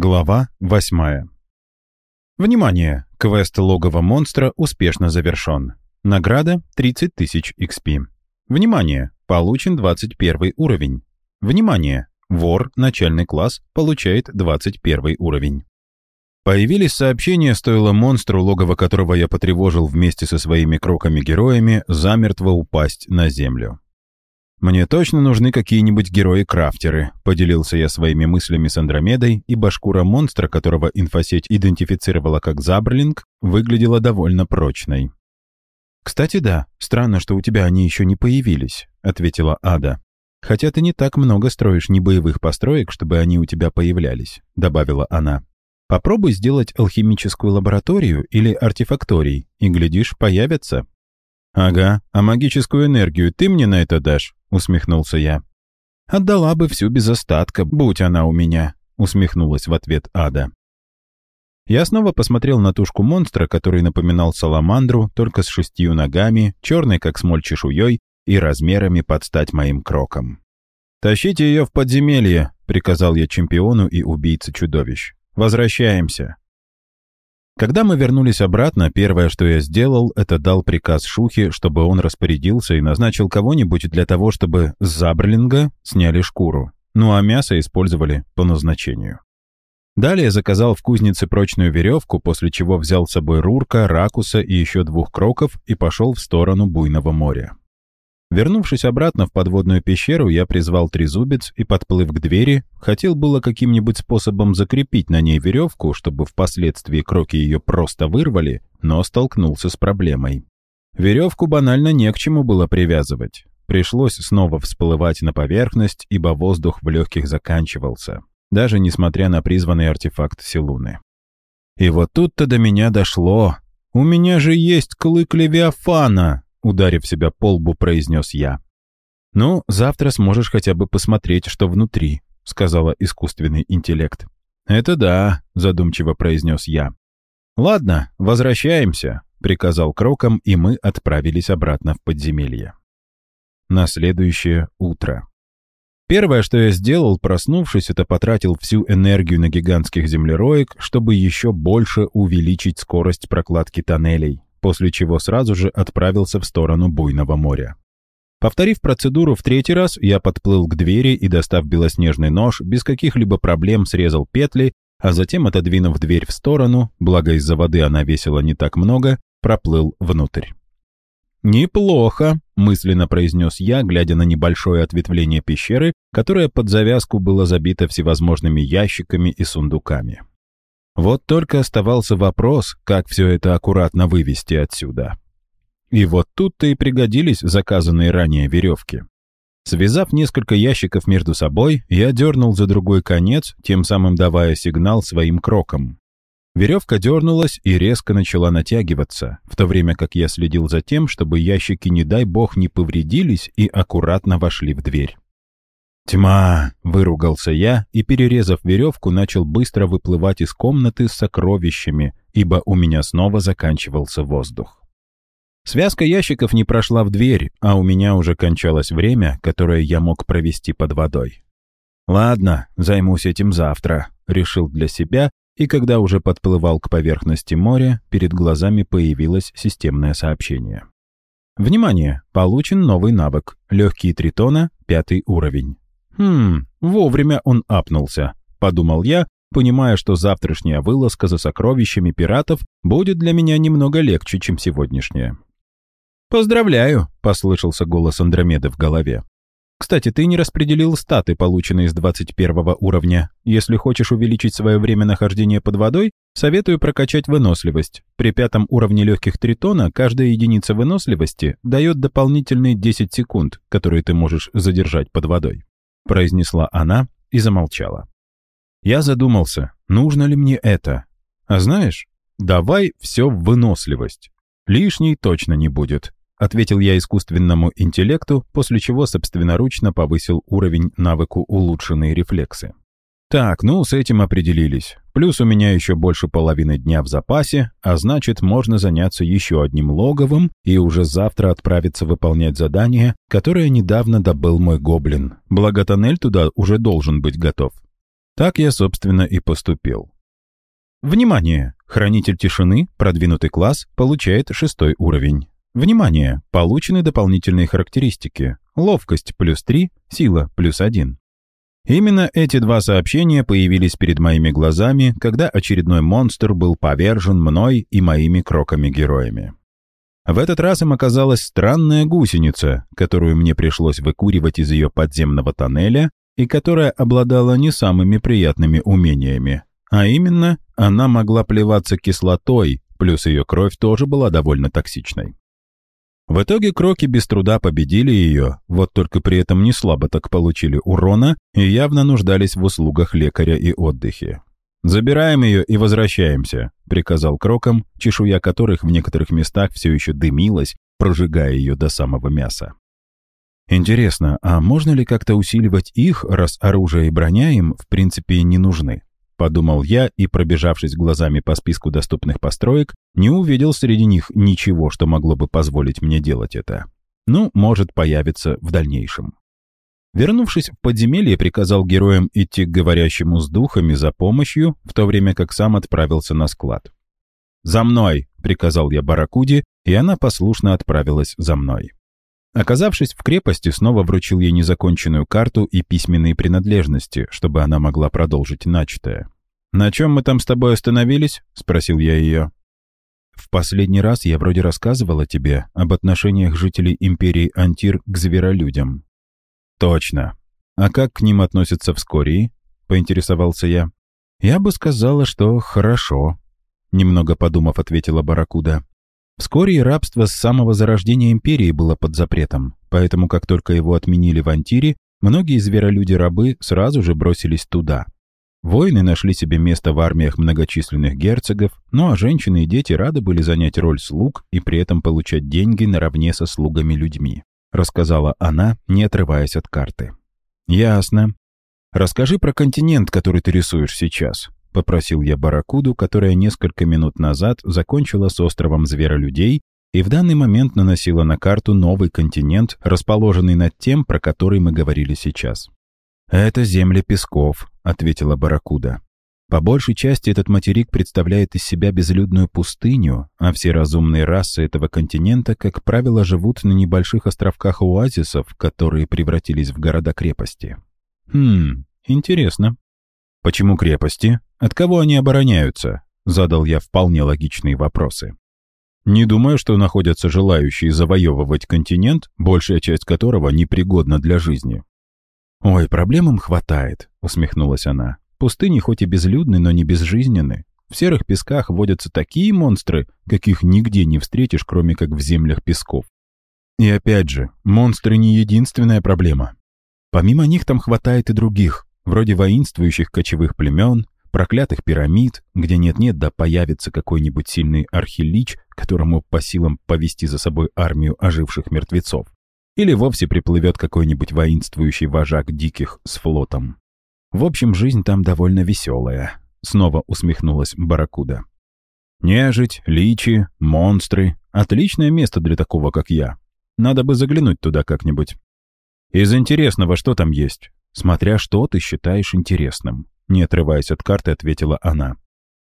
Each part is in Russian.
Глава 8. Внимание! Квест логово монстра успешно завершен. Награда 30 тысяч XP. Внимание! Получен 21 уровень. Внимание! Вор, начальный класс, получает 21 уровень. Появились сообщения, стоило монстру, логово которого я потревожил вместе со своими кроками-героями, замертво упасть на землю. «Мне точно нужны какие-нибудь герои-крафтеры», — поделился я своими мыслями с Андромедой, ибо шкура монстра, которого инфосеть идентифицировала как Забрлинг, выглядела довольно прочной. «Кстати, да, странно, что у тебя они еще не появились», — ответила Ада. «Хотя ты не так много строишь небоевых построек, чтобы они у тебя появлялись», — добавила она. «Попробуй сделать алхимическую лабораторию или артефакторий, и, глядишь, появятся». «Ага, а магическую энергию ты мне на это дашь?» — усмехнулся я. «Отдала бы всю без остатка, будь она у меня», — усмехнулась в ответ Ада. Я снова посмотрел на тушку монстра, который напоминал саламандру, только с шестью ногами, черной, как смоль чешуей, и размерами под стать моим кроком. «Тащите ее в подземелье», — приказал я чемпиону и убийце чудовищ. «Возвращаемся». Когда мы вернулись обратно, первое, что я сделал, это дал приказ Шухе, чтобы он распорядился и назначил кого-нибудь для того, чтобы с Забрлинга сняли шкуру, ну а мясо использовали по назначению. Далее заказал в кузнице прочную веревку, после чего взял с собой Рурка, Ракуса и еще двух кроков и пошел в сторону буйного моря. Вернувшись обратно в подводную пещеру, я призвал трезубец и, подплыв к двери, хотел было каким-нибудь способом закрепить на ней веревку, чтобы впоследствии кроки ее просто вырвали, но столкнулся с проблемой. Веревку банально не к чему было привязывать. Пришлось снова всплывать на поверхность, ибо воздух в легких заканчивался, даже несмотря на призванный артефакт Силуны. И вот тут-то до меня дошло. «У меня же есть клык Левиафана!» Ударив себя по лбу, произнес я. «Ну, завтра сможешь хотя бы посмотреть, что внутри», — сказала искусственный интеллект. «Это да», — задумчиво произнес я. «Ладно, возвращаемся», — приказал Кроком, и мы отправились обратно в подземелье. На следующее утро. Первое, что я сделал, проснувшись, это потратил всю энергию на гигантских землероек, чтобы еще больше увеличить скорость прокладки тоннелей после чего сразу же отправился в сторону буйного моря. Повторив процедуру в третий раз, я подплыл к двери и, достав белоснежный нож, без каких-либо проблем срезал петли, а затем, отодвинув дверь в сторону, благо из-за воды она весила не так много, проплыл внутрь. «Неплохо», — мысленно произнес я, глядя на небольшое ответвление пещеры, которое под завязку было забито всевозможными ящиками и сундуками. Вот только оставался вопрос, как все это аккуратно вывести отсюда. И вот тут-то и пригодились заказанные ранее веревки. Связав несколько ящиков между собой, я дернул за другой конец, тем самым давая сигнал своим крокам. Веревка дернулась и резко начала натягиваться, в то время как я следил за тем, чтобы ящики, не дай бог, не повредились и аккуратно вошли в дверь. «Тьма!» — выругался я и, перерезав веревку, начал быстро выплывать из комнаты с сокровищами, ибо у меня снова заканчивался воздух. Связка ящиков не прошла в дверь, а у меня уже кончалось время, которое я мог провести под водой. «Ладно, займусь этим завтра», — решил для себя, и когда уже подплывал к поверхности моря, перед глазами появилось системное сообщение. Внимание! Получен новый навык. Легкие тритона, пятый уровень. «Хм, вовремя он апнулся», — подумал я, понимая, что завтрашняя вылазка за сокровищами пиратов будет для меня немного легче, чем сегодняшняя. «Поздравляю», — послышался голос Андромеды в голове. «Кстати, ты не распределил статы, полученные с 21 уровня. Если хочешь увеличить свое время нахождения под водой, советую прокачать выносливость. При пятом уровне легких тритона каждая единица выносливости дает дополнительные 10 секунд, которые ты можешь задержать под водой произнесла она и замолчала. Я задумался, нужно ли мне это. А знаешь, давай все в выносливость. Лишней точно не будет, ответил я искусственному интеллекту, после чего собственноручно повысил уровень навыку улучшенные рефлексы. Так, ну, с этим определились. Плюс у меня еще больше половины дня в запасе, а значит, можно заняться еще одним логовым и уже завтра отправиться выполнять задание, которое недавно добыл мой гоблин. Благо тоннель туда уже должен быть готов. Так я, собственно, и поступил. Внимание! Хранитель тишины, продвинутый класс, получает шестой уровень. Внимание! Получены дополнительные характеристики. Ловкость плюс 3, сила плюс 1. Именно эти два сообщения появились перед моими глазами, когда очередной монстр был повержен мной и моими кроками-героями. В этот раз им оказалась странная гусеница, которую мне пришлось выкуривать из ее подземного тоннеля и которая обладала не самыми приятными умениями. А именно, она могла плеваться кислотой, плюс ее кровь тоже была довольно токсичной. В итоге кроки без труда победили ее, вот только при этом не слабо так получили урона и явно нуждались в услугах лекаря и отдыхе. «Забираем ее и возвращаемся», — приказал крокам, чешуя которых в некоторых местах все еще дымилась, прожигая ее до самого мяса. Интересно, а можно ли как-то усиливать их, раз оружие и броня им, в принципе, не нужны? Подумал я и, пробежавшись глазами по списку доступных построек, не увидел среди них ничего, что могло бы позволить мне делать это. Ну, может появиться в дальнейшем. Вернувшись в подземелье, приказал героям идти к говорящему с духами за помощью, в то время как сам отправился на склад. «За мной!» — приказал я Баракуде, и она послушно отправилась за мной. Оказавшись в крепости, снова вручил ей незаконченную карту и письменные принадлежности, чтобы она могла продолжить начатое. «На чем мы там с тобой остановились?» — спросил я ее. «В последний раз я вроде рассказывала тебе об отношениях жителей империи Антир к зверолюдям». «Точно. А как к ним относятся в Скории?» — поинтересовался я. «Я бы сказала, что хорошо», — немного подумав, ответила Баракуда. Вскоре рабство с самого зарождения империи было под запретом, поэтому как только его отменили в Антире, многие зверолюди-рабы сразу же бросились туда. Воины нашли себе место в армиях многочисленных герцогов, ну а женщины и дети рады были занять роль слуг и при этом получать деньги наравне со слугами-людьми, рассказала она, не отрываясь от карты. «Ясно. Расскажи про континент, который ты рисуешь сейчас. — попросил я Баракуду, которая несколько минут назад закончила с островом зверолюдей и в данный момент наносила на карту новый континент, расположенный над тем, про который мы говорили сейчас. «Это земли песков», — ответила Баракуда. «По большей части этот материк представляет из себя безлюдную пустыню, а все разумные расы этого континента, как правило, живут на небольших островках оазисов, которые превратились в города-крепости». «Хм, интересно», «Почему крепости? От кого они обороняются?» Задал я вполне логичные вопросы. Не думаю, что находятся желающие завоевывать континент, большая часть которого непригодна для жизни. «Ой, проблем им хватает», — усмехнулась она. «Пустыни хоть и безлюдны, но не безжизненны. В серых песках водятся такие монстры, каких нигде не встретишь, кроме как в землях песков. И опять же, монстры не единственная проблема. Помимо них там хватает и других вроде воинствующих кочевых племен, проклятых пирамид, где нет-нет, да появится какой-нибудь сильный архилич, которому по силам повести за собой армию оживших мертвецов. Или вовсе приплывет какой-нибудь воинствующий вожак диких с флотом. В общем, жизнь там довольно веселая. Снова усмехнулась Баракуда. Нежить, личи, монстры. Отличное место для такого, как я. Надо бы заглянуть туда как-нибудь. Из интересного, что там есть? «Смотря что ты считаешь интересным», — не отрываясь от карты, ответила она.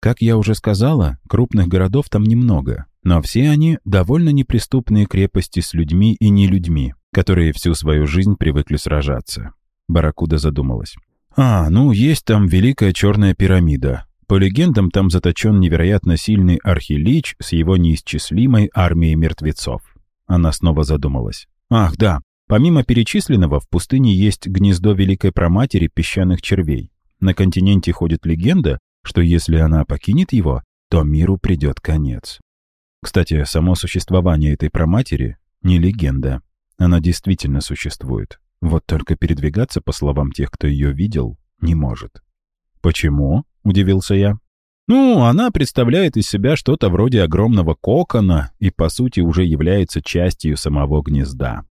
«Как я уже сказала, крупных городов там немного, но все они довольно неприступные крепости с людьми и не людьми, которые всю свою жизнь привыкли сражаться». Баракуда задумалась. «А, ну, есть там Великая Черная пирамида. По легендам, там заточен невероятно сильный архилич с его неисчислимой армией мертвецов». Она снова задумалась. «Ах, да, Помимо перечисленного, в пустыне есть гнездо Великой Проматери песчаных червей. На континенте ходит легенда, что если она покинет его, то миру придет конец. Кстати, само существование этой проматери не легенда. Она действительно существует. Вот только передвигаться, по словам тех, кто ее видел, не может. «Почему?» — удивился я. «Ну, она представляет из себя что-то вроде огромного кокона и, по сути, уже является частью самого гнезда.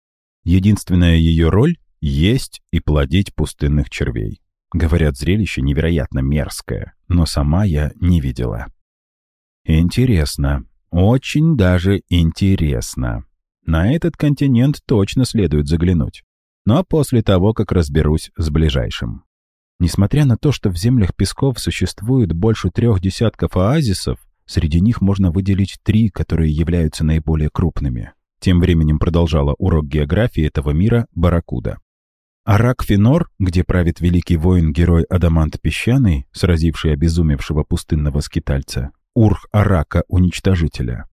Единственная ее роль — есть и плодить пустынных червей. Говорят, зрелище невероятно мерзкое, но сама я не видела. Интересно, очень даже интересно. На этот континент точно следует заглянуть. Но после того, как разберусь с ближайшим. Несмотря на то, что в землях песков существует больше трех десятков оазисов, среди них можно выделить три, которые являются наиболее крупными. Тем временем продолжала урок географии этого мира Баракуда. Арак-Финор, где правит великий воин-герой Адамант Песчаный, сразивший обезумевшего пустынного скитальца, Урх-Арака-Уничтожителя.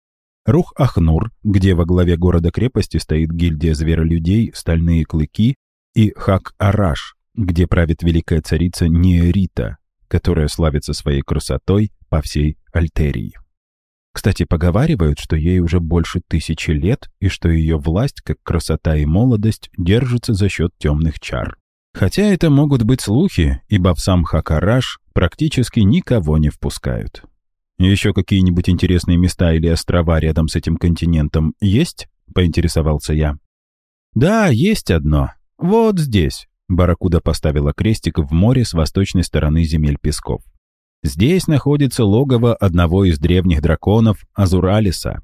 Рух-Ахнур, где во главе города-крепости стоит гильдия зверолюдей, стальные клыки, и Хак-Араш, где правит великая царица Нерита, которая славится своей красотой по всей Альтерии. Кстати, поговаривают, что ей уже больше тысячи лет и что ее власть, как красота и молодость, держится за счет темных чар. Хотя это могут быть слухи, ибо в сам Хакараш практически никого не впускают. Еще какие-нибудь интересные места или острова рядом с этим континентом есть? Поинтересовался я. Да, есть одно. Вот здесь. Баракуда поставила крестик в море с восточной стороны земель песков. Здесь находится логово одного из древних драконов Азуралиса.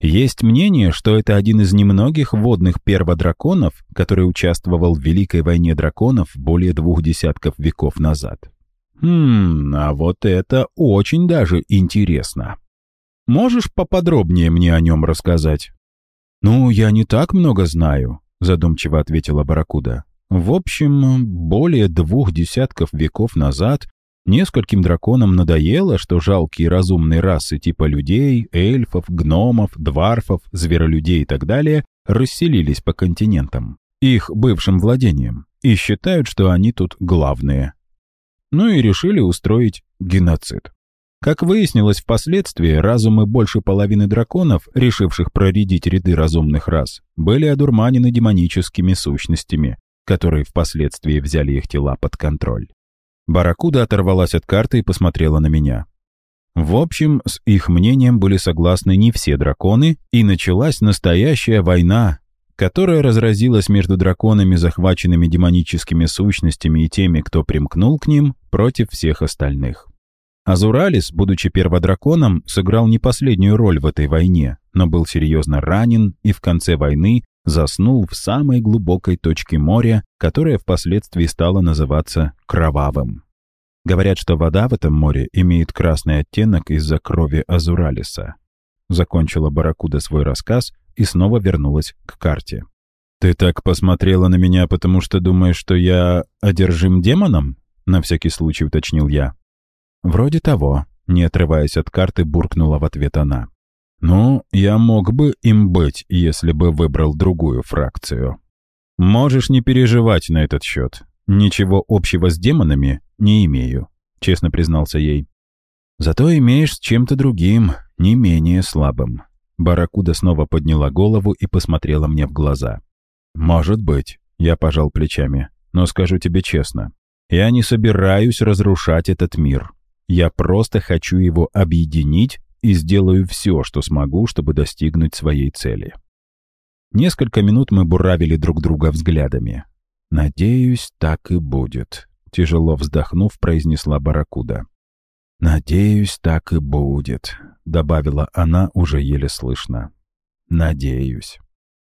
Есть мнение, что это один из немногих водных перводраконов, который участвовал в Великой войне драконов более двух десятков веков назад. Хм, а вот это очень даже интересно. Можешь поподробнее мне о нем рассказать? Ну, я не так много знаю, задумчиво ответила Баракуда. В общем, более двух десятков веков назад нескольким драконам надоело, что жалкие разумные расы типа людей, эльфов, гномов, дварфов, зверолюдей и так далее расселились по континентам, их бывшим владениям, и считают, что они тут главные. Ну и решили устроить геноцид. Как выяснилось впоследствии, разумы больше половины драконов, решивших проредить ряды разумных рас, были одурманены демоническими сущностями, которые впоследствии взяли их тела под контроль. Баракуда оторвалась от карты и посмотрела на меня. В общем, с их мнением были согласны не все драконы, и началась настоящая война, которая разразилась между драконами, захваченными демоническими сущностями, и теми, кто примкнул к ним, против всех остальных. Азуралис, будучи перводраконом, сыграл не последнюю роль в этой войне, но был серьезно ранен и в конце войны заснул в самой глубокой точке моря, которая впоследствии стала называться Кровавым. Говорят, что вода в этом море имеет красный оттенок из-за крови Азуралиса. Закончила Баракуда свой рассказ и снова вернулась к карте. «Ты так посмотрела на меня, потому что думаешь, что я одержим демоном?» На всякий случай уточнил я. «Вроде того», — не отрываясь от карты, буркнула в ответ она. Ну, я мог бы им быть, если бы выбрал другую фракцию. Можешь не переживать на этот счет. Ничего общего с демонами не имею, честно признался ей. Зато имеешь с чем-то другим, не менее слабым. Баракуда снова подняла голову и посмотрела мне в глаза. «Может быть», — я пожал плечами, — «но скажу тебе честно, я не собираюсь разрушать этот мир. Я просто хочу его объединить и сделаю все, что смогу, чтобы достигнуть своей цели. Несколько минут мы буравили друг друга взглядами. «Надеюсь, так и будет», — тяжело вздохнув, произнесла Баракуда. «Надеюсь, так и будет», — добавила она уже еле слышно. «Надеюсь».